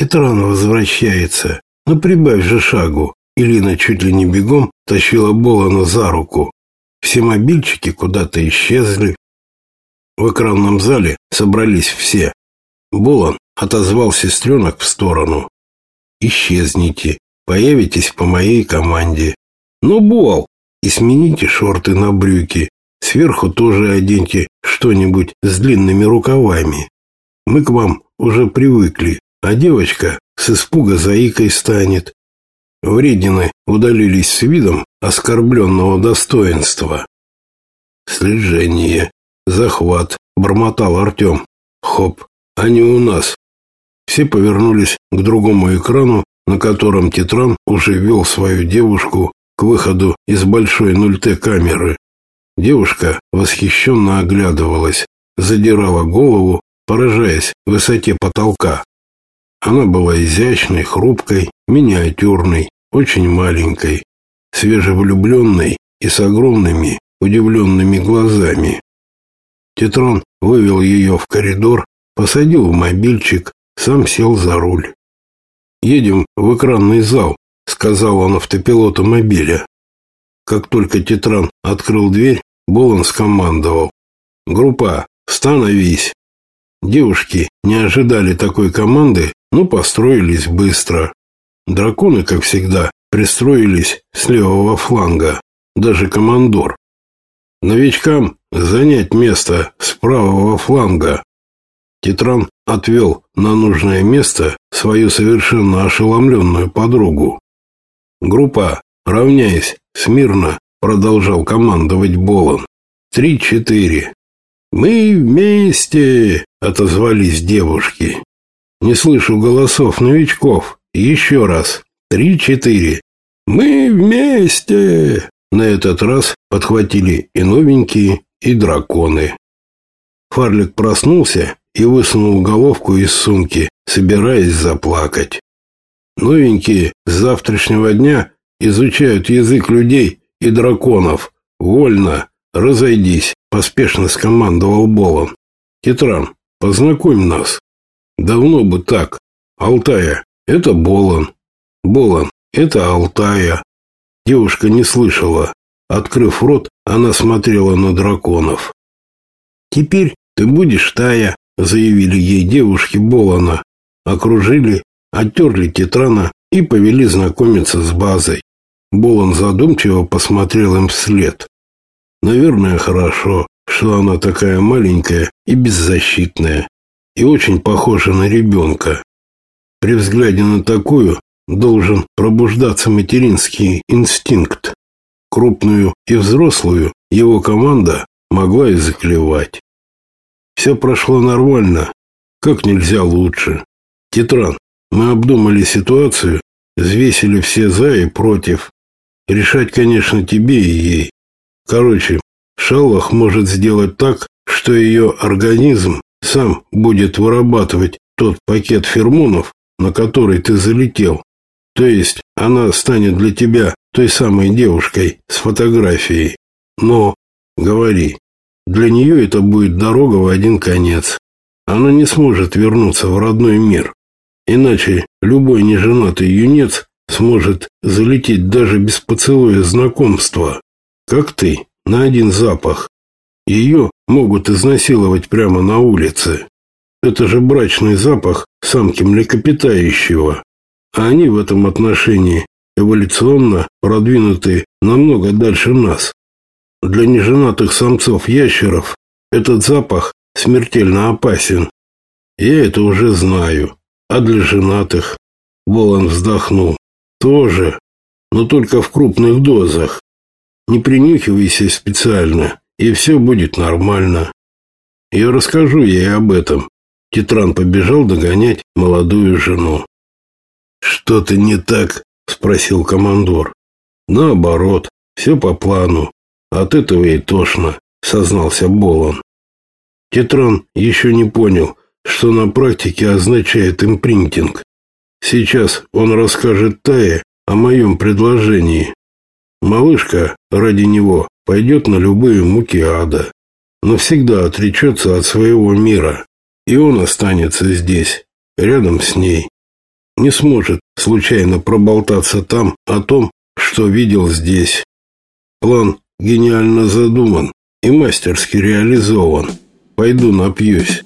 Титран возвращается. Ну прибавь же шагу. Илина чуть ли не бегом тащила Болана за руку. Все мобильчики куда-то исчезли. В экранном зале собрались все. Болан отозвал сестренок в сторону. «Исчезните, появитесь по моей команде. Ну, Бол, и смените шорты на брюки. Сверху тоже оденьте что-нибудь с длинными рукавами. Мы к вам уже привыкли, а девочка с испуга заикой станет. Вредины удалились с видом оскорбленного достоинства. Слежение, захват, бормотал Артем. Хоп, они у нас. Все повернулись к другому экрану, на котором Титран уже вел свою девушку к выходу из большой 0Т камеры. Девушка восхищенно оглядывалась, задирала голову, поражаясь высоте потолка. Она была изящной, хрупкой, миниатюрной, очень маленькой, свежевлюбленной и с огромными удивленными глазами. Тетрон вывел ее в коридор, посадил в мобильчик, сам сел за руль. «Едем в экранный зал», — сказал он автопилоту мобиля. Как только Тетран открыл дверь, Болон скомандовал. «Группа, становись!» Девушки не ожидали такой команды но построились быстро. Драконы, как всегда, пристроились с левого фланга, даже командор. Новичкам занять место с правого фланга. Титран отвел на нужное место свою совершенно ошеломленную подругу. Группа, равняясь, смирно продолжал командовать Болон. Три-четыре. «Мы вместе!» — отозвались девушки. Не слышу голосов новичков. Еще раз. Три-четыре. Мы вместе. На этот раз подхватили и новенькие, и драконы. Фарлик проснулся и высунул головку из сумки, собираясь заплакать. Новенькие с завтрашнего дня изучают язык людей и драконов. Вольно. Разойдись, поспешно скомандовал Болон. Тетран, познакомь нас. Давно бы так. Алтая — это Болон. Болон — это Алтая. Девушка не слышала. Открыв рот, она смотрела на драконов. «Теперь ты будешь Тая», — заявили ей девушки Болона. Окружили, оттерли Тетрана и повели знакомиться с базой. Болон задумчиво посмотрел им вслед. «Наверное, хорошо, что она такая маленькая и беззащитная и очень похожа на ребенка. При взгляде на такую должен пробуждаться материнский инстинкт. Крупную и взрослую его команда могла и заклевать. Все прошло нормально, как нельзя лучше. Тетран, мы обдумали ситуацию, взвесили все за и против. Решать, конечно, тебе и ей. Короче, Шаллах может сделать так, что ее организм сам будет вырабатывать тот пакет фермонов, на который ты залетел. То есть она станет для тебя той самой девушкой с фотографией. Но, говори, для нее это будет дорога в один конец. Она не сможет вернуться в родной мир. Иначе любой неженатый юнец сможет залететь даже без поцелуя знакомства. Как ты, на один запах. Ее могут изнасиловать прямо на улице. Это же брачный запах самки млекопитающего. А они в этом отношении эволюционно продвинуты намного дальше нас. Для неженатых самцов-ящеров этот запах смертельно опасен. Я это уже знаю. А для женатых? Волан вздохнул. Тоже, но только в крупных дозах. Не принюхивайся специально и все будет нормально. Я расскажу ей об этом. Титран побежал догонять молодую жену. «Что-то не так?» – спросил командор. «Наоборот, все по плану. От этого и тошно», – сознался Болон. Титран еще не понял, что на практике означает импринтинг. Сейчас он расскажет Тае о моем предложении. Малышка ради него пойдет на любые муки ада, навсегда отречется от своего мира, и он останется здесь, рядом с ней. Не сможет случайно проболтаться там о том, что видел здесь. План гениально задуман и мастерски реализован. Пойду напьюсь.